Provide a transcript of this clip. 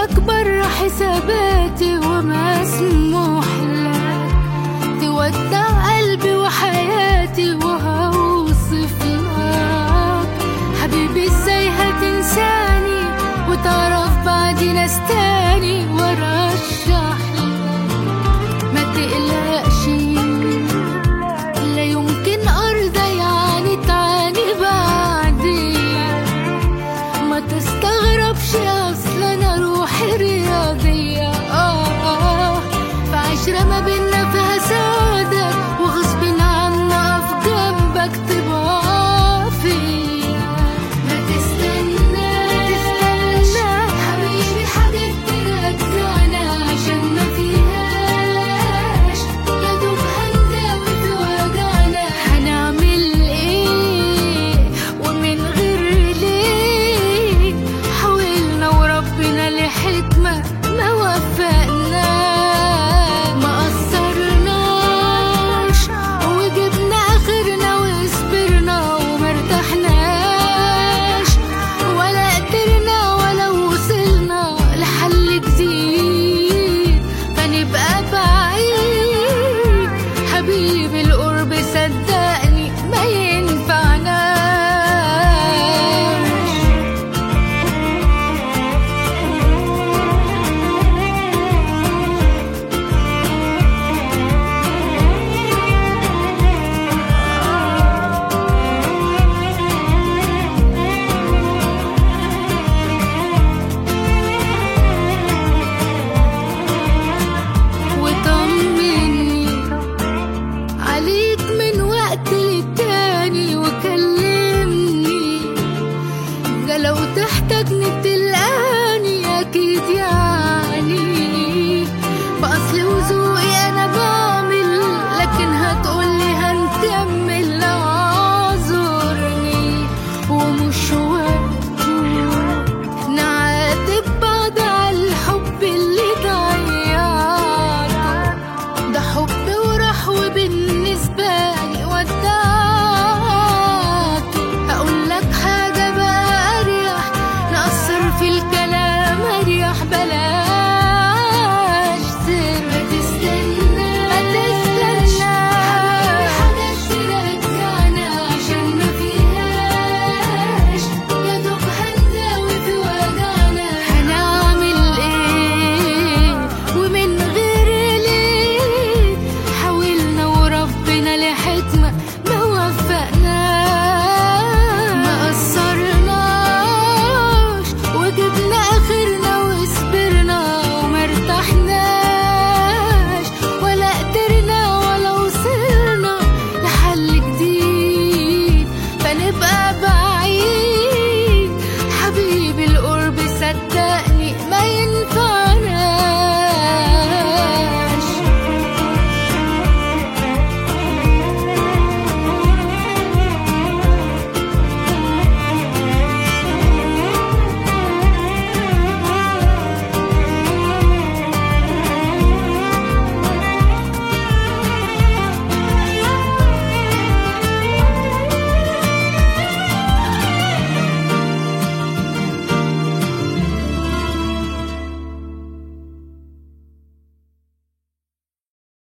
هشيلك برا Been nothing. perfil que